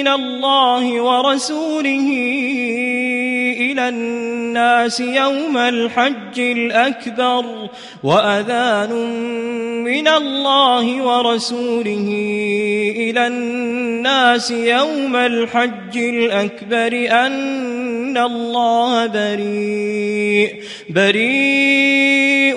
من الله ورسوله إلى الناس يوم الحج الأكبر وأذان من الله ورسوله إلى الناس يوم الحج الأكبر أن الله بريء بريء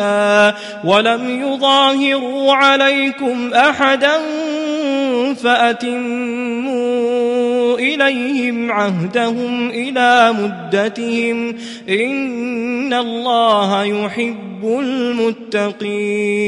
ولم يظاهروا عليكم أحدا فأتموا إليهم عهدهم إلى مدتهم إن الله يحب المتقين.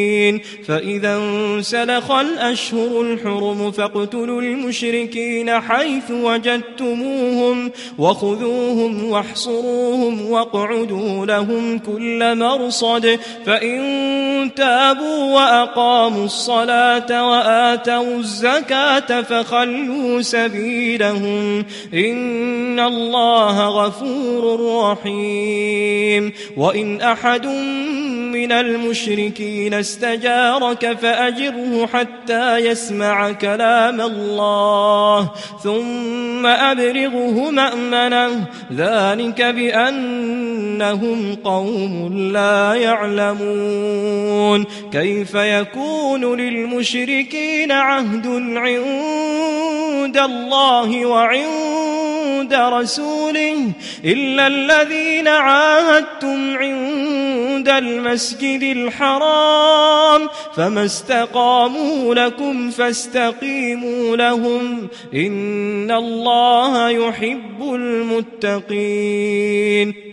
فإذا انسلخ الأشهر الحرم فاقتلوا المشركين حيث وجدتموهم وخذوهم واحصروهم واقعدوا لهم كل مرصد. فإن تابوا وأقاموا الصلاة وآتوا الزكاة فخلوا سبيلهم. إن الله غفور رحيم. وإن أحد من المشركين استجارك فأجره حتى يسمع كلام الله ثم أبرغه مأمنه ذلك بأنهم قوم لا يعلمون. كيف يكون للمشركين عهد عند الله وعند رسوله إلا الذين عاهدتم عند المسجد الحرام فما استقاموا لكم فاستقيموا لهم. إن الله يحب المتقين.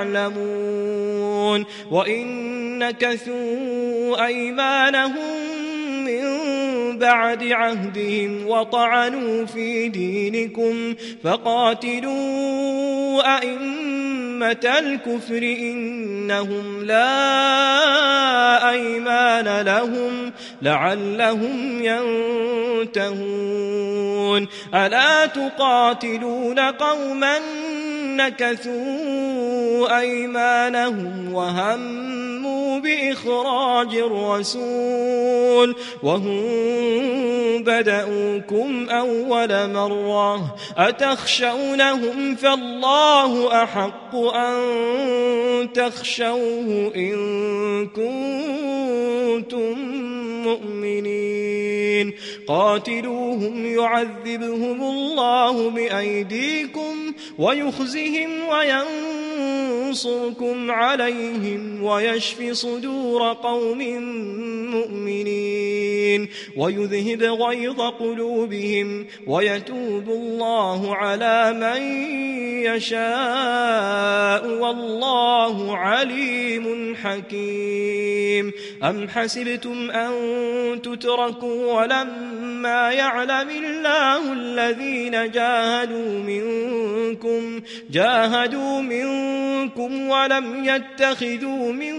وإن نكثوا أيمانهم من بعد عهدهم وطعنوا في دينكم فقاتلوا أئمة الكفر إنهم لا أيمان لهم لعلهم ينتهون. ألا تقاتلون قوما نكثوا أيمانهم وهموا بإخراج الرسول وهم بدأوكم أول مرة أتخشونهم فالله أحق أن تخشوه إن كنتم مؤمنين. قاتلوهم يعذبهم الله بأيديكم ويخزهم وينصركم عليهم ويشف صدور قوم مؤمنين ويذهب غيظ قلوبهم ويتوب الله على من يشاء والله عليم حكيم. أم حسبتم أن تتركوا ولما يعلم الله الذين جاهدوا منكم جاهدوا منكم ولم يتخذوا من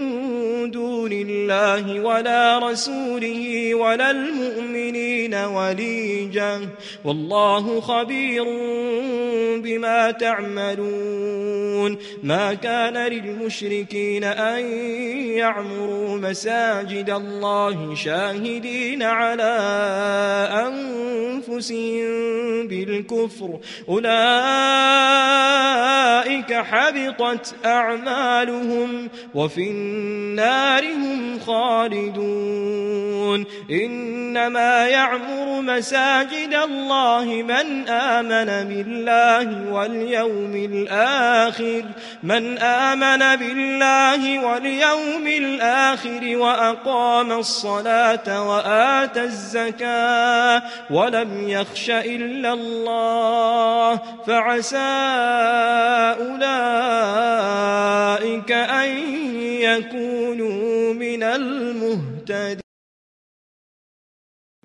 دون الله ولا رسوله ولا المؤمنين وليجا والله خبير بما تعملون. ما كان للمشركين أن يعمروا مساجد الله شاهدين على أنفسهم بالكفر. أولئك حبطت أعمالهم وفي النار هم خالدون. إنما يعمر مساجد الله من آمن بالله واليوم الآخر من آمن بالله واليوم الآخر وأقام الصلاة وآتى الزكاة ولم يخش إلا الله فعسى أولئك أن يكونوا من المهتدين.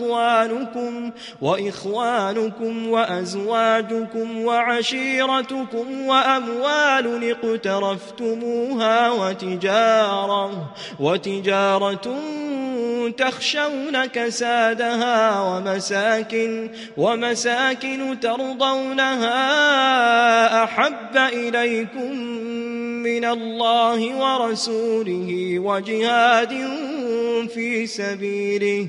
وإخوانكم وإخوانكم وأزواجكم وعشيرتكم وأموال اقترفتموها وتجارة وتجارة تخشون كسادها ومساكن ومساكن ترضونها أحب إليكم من الله ورسوله وجهاد في سبيله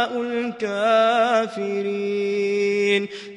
الكافرين.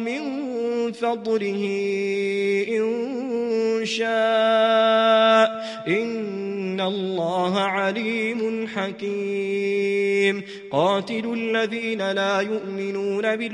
من فضله إن شاء. إن الله عليم حكيم. قاتل الذين لا يؤمنون بالله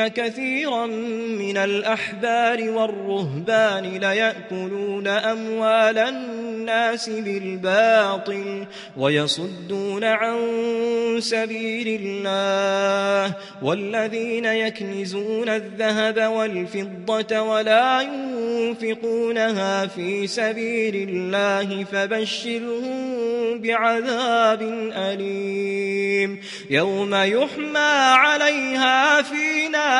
إن كثيرا من الأحبار والرهبان ليأكلون أموال الناس بالباطل ويصدون عن سبيل الله والذين يكنزون الذهب والفضة ولا ينفقونها في سبيل الله فبشرهم بعذاب أليم يوم يحمى عليها في نار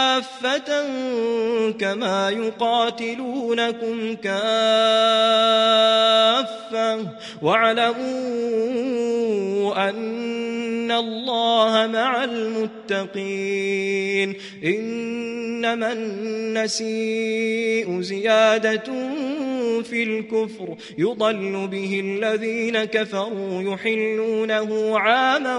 كافة كما يقاتلونكم كافة. واعلموا أن الله مع المتقين إنما النسيء زيادة في الكفر يضل به الذين كفروا يحلونه عاما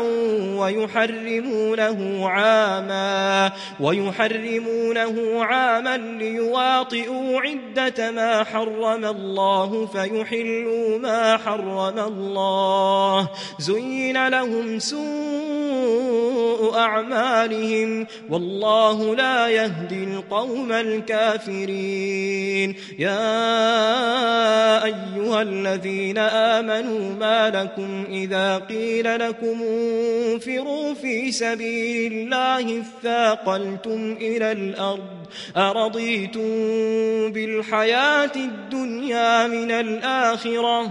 ويحرمونه عاما ويحرمونه عاما ليواطئوا عدة ما حرم الله فيحلوا ما حرم الله. زين لهم سوء أعمالهم. والله لا يهدي القوم الكافرين. يا أيها الذين آمنوا ما لكم إذا قيل لكم انفروا في سبيل الله اثاقلتم إلى الأرض. أرضيتم بالحياة الدنيا من الآخرة.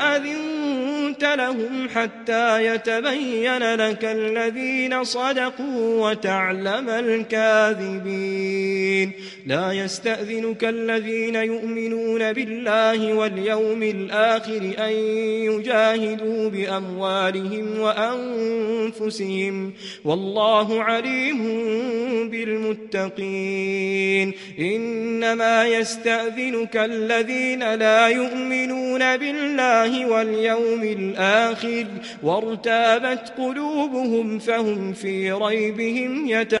يومئذ أذنت لهم حتى يتبين لك الذين صدقوا وتعلم الكاذبين. لا يستأذنك الذين يؤمنون بالله واليوم الآخر أن يجاهدوا بأموالهم وأنفسهم. والله عليم بالمتقين. إنما يستأذنك الذين لا يؤمنون بالله واليوم الآخر وارتابت قلوبهم فهم في ريبهم يتعلمون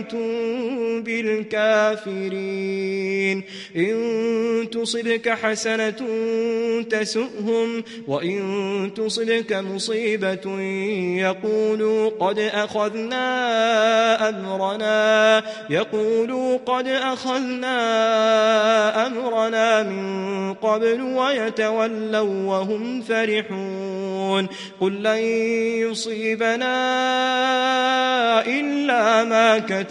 بالكافرين إن تصبك حسنة تسؤهم وإن تصبك مصيبة يقولوا قد أخذنا أمرنا يقولوا قد أخذنا أمرنا من قبل ويتولوا وهم فرحون قل لن يصيبنا إلا ما كتب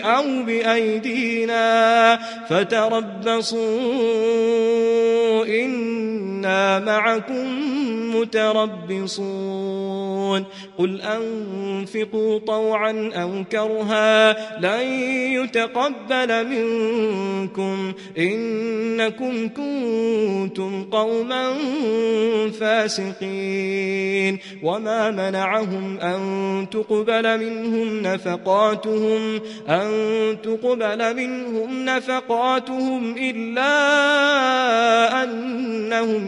أو بأيدينا فتربصوا إنا معكم متربصون. قل أنفقوا طوعا أو كرها لن يتقبل منكم. إنكم كنتم قوما فاسقين. وما منعهم أن تقبل منهم نفقاتهم أن تقبل منهم نفقاتهم إلا أنهم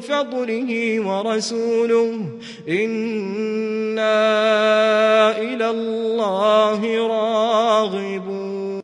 فضله ورسوله. إنا إلى الله راغبون.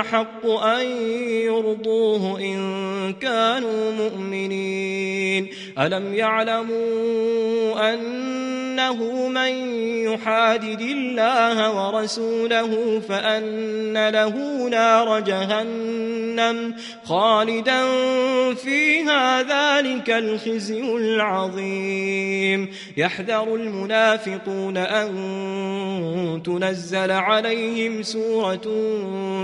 أحق أن يرضوه إن كانوا مؤمنين. ألم يعلموا أنه من يحادد الله ورسوله فأن له نار جهنم خالدا فيها ذلك الخزي العظيم. يحذر المنافقون أن تنزل عليهم سورة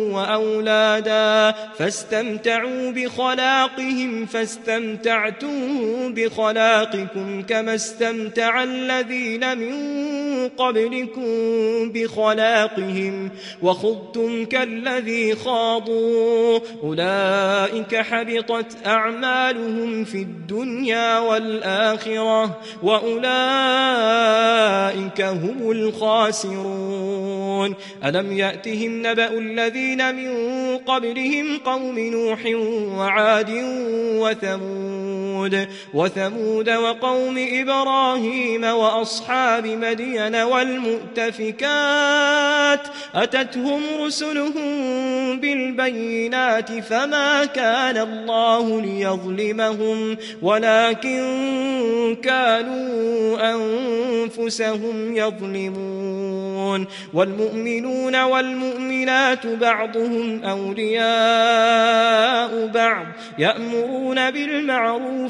وأولادا فاستمتعوا بخلاقهم فاستمتعتم بخلاقكم كما استمتع الذين من قبلكم بخلاقهم وخضتم كالذي خاضوا. أولئك حبطت أعمالهم في الدنيا والآخرة وأولئك هم الخاسرون. ألم يأتهم نبأ الذين من قبلهم قوم نوح وعاد وثمود وثمود وقوم إبراهيم وأصحاب مدين والمؤتفكات. أتتهم رسلهم بالبينات فما كان الله ليظلمهم ولكن كانوا أنفسهم يظلمون. والمؤمنون والمؤمنات بعضهم أولياء بعض يأمرون بالمعروف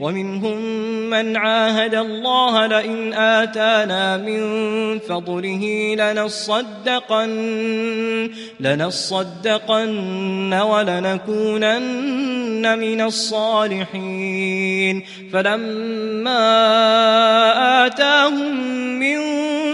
ومنهم من عاهد الله لئن آتانا من فضله لنصدقن لنصدقن ولنكونن من الصالحين. فلما آتاهم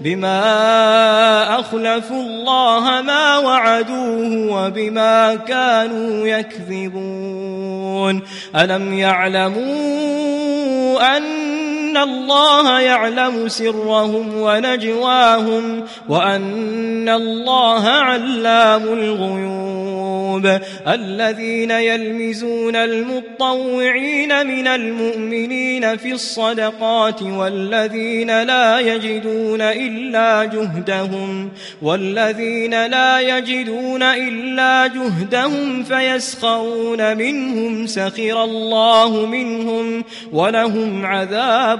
بما أخلفوا الله ما وعدوه وبما كانوا يكذبون. ألم يعلموا أن أن الله يعلم سرهم ونجواهم وأن الله علام الغيوب. الذين يلمزون المطوعين من المؤمنين في الصدقات والذين لا يجدون إلا جهدهم والذين لا يجدون إلا جهدهم فيسخرون منهم سخر الله منهم ولهم عذاب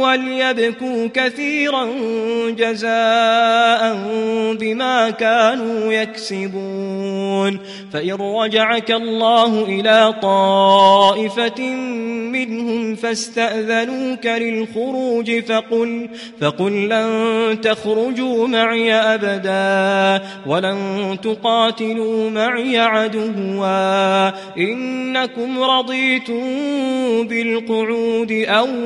وليبكوا كثيرا جزاء بما كانوا يكسبون. فإن رجعك الله إلى طائفة منهم فاستأذنوك للخروج فقل فقل لن تخرجوا معي أبدا ولن تقاتلوا معي عدوا. إنكم رضيتم بالقعود أول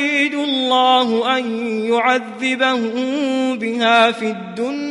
الله أن يعذبهم بها في الدنيا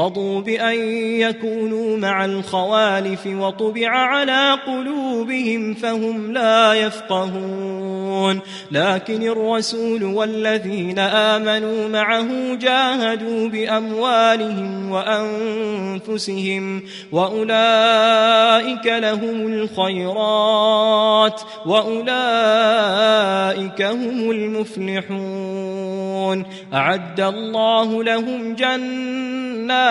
رضوا بأن يكونوا مع الخوالف وطبع على قلوبهم فهم لا يفقهون. لكن الرسول والذين آمنوا معه جاهدوا بأموالهم وأنفسهم وأولئك لهم الخيرات وأولئك هم المفلحون. أعد الله لهم جنات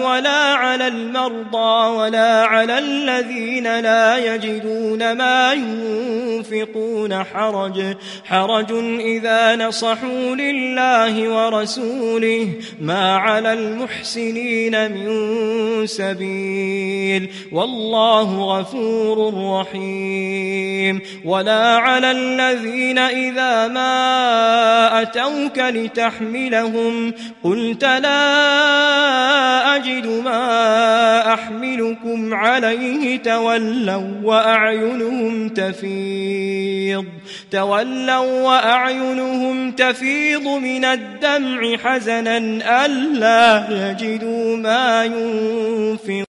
ولا على المرضى ولا على الذين لا يجدون ما ينفقون حرج. حرج إذا نصحوا لله ورسوله ما على المحسنين من سبيل. والله غفور رحيم. ولا على الذين إذا ما أتوك لتحملهم قلت لا أجد ما أحملكم عليه تولوا وأعينهم تفيض. تولوا وأعينهم تفيض من الدمع حزنا ألا يجدوا ما ينفقون.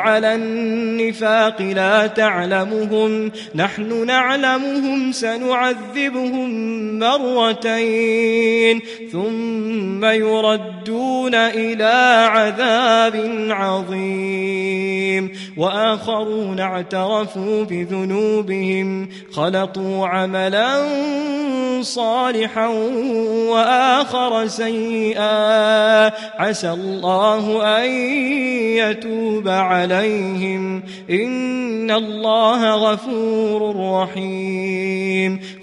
على النفاق لا تعلمهم. نحن نعلمهم سنعذبهم مرتين. ثم يردون إلى عذاب عظيم. وآخرون اعترفوا بذنوبهم. خلطوا عملا صالحا وآخر سيئا. عسى الله أن يتوب عليهم. إن الله غفور رحيم.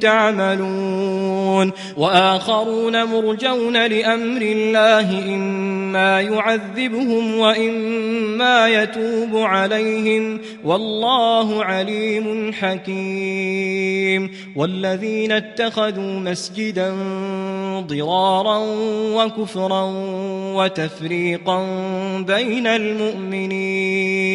تعملون وآخرون مرجون لأمر الله إما يعذبهم وإما يتوب عليهم. والله عليم حكيم. والذين اتخذوا مسجدا ضرارا وكفرا وتفريقا بين المؤمنين.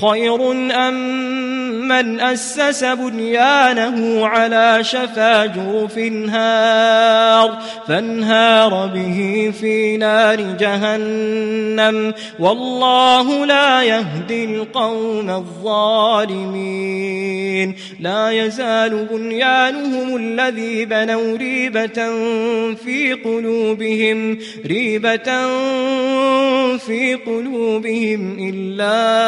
خير أم من أسس بنيانه على شفا جرف هار فانهار به في نار جهنم. والله لا يهدي القوم الظالمين. لا يزال بنيانهم الذي بنوا ريبة في قلوبهم ريبة في قلوبهم إلا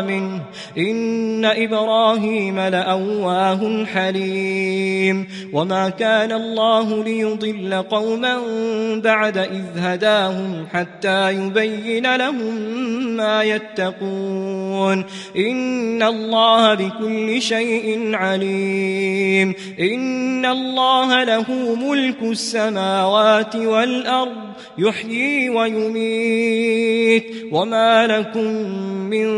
منه. إن إبراهيم لأواه حليم. وما كان الله ليضل قوما بعد إذ هداهم حتى يبين لهم ما يتقون. إن الله بكل شيء عليم. إن الله له ملك السماوات والأرض يحيي ويميت. وما لكم من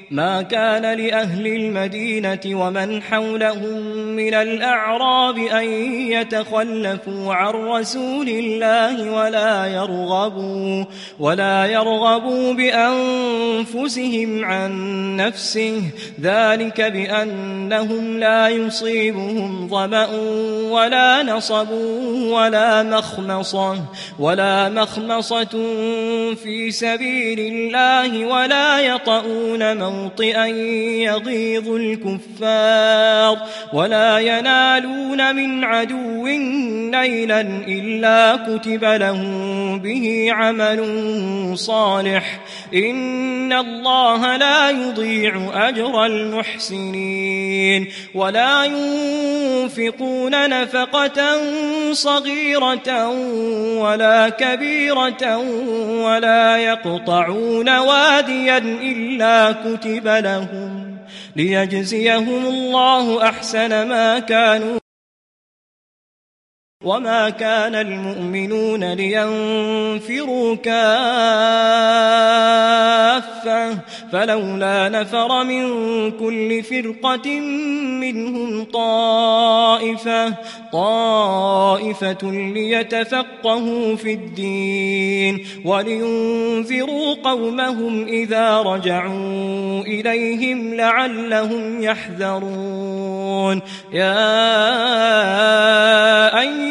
ما كان لأهل المدينة ومن حولهم من الأعراب أن يتخلفوا عن رسول الله ولا يرغبوا ولا يرغبوا بأنفسهم عن نفسه. ذلك بأنهم لا يصيبهم ظمأ ولا نصب ولا مخمصة ولا مخمصة في سبيل الله ولا يطؤون موطئا يغيظ الكفار ولا ينالون من عدو نيلا إلا كتب له به عمل صالح. إن الله لا يضيع أجر المحسنين. ولا ينفقون نفقة صغيرة ولا كبيرة ولا يقطعون واديا إلا كتب لهم ليجزيهم الله أحسن ما كانوا وما كان المؤمنون لينفروا كافة فلولا نفر من كل فرقة منهم طائفة طائفة ليتفقهوا في الدين ولينذروا قومهم إذا رجعوا إليهم لعلهم يحذرون يا أيها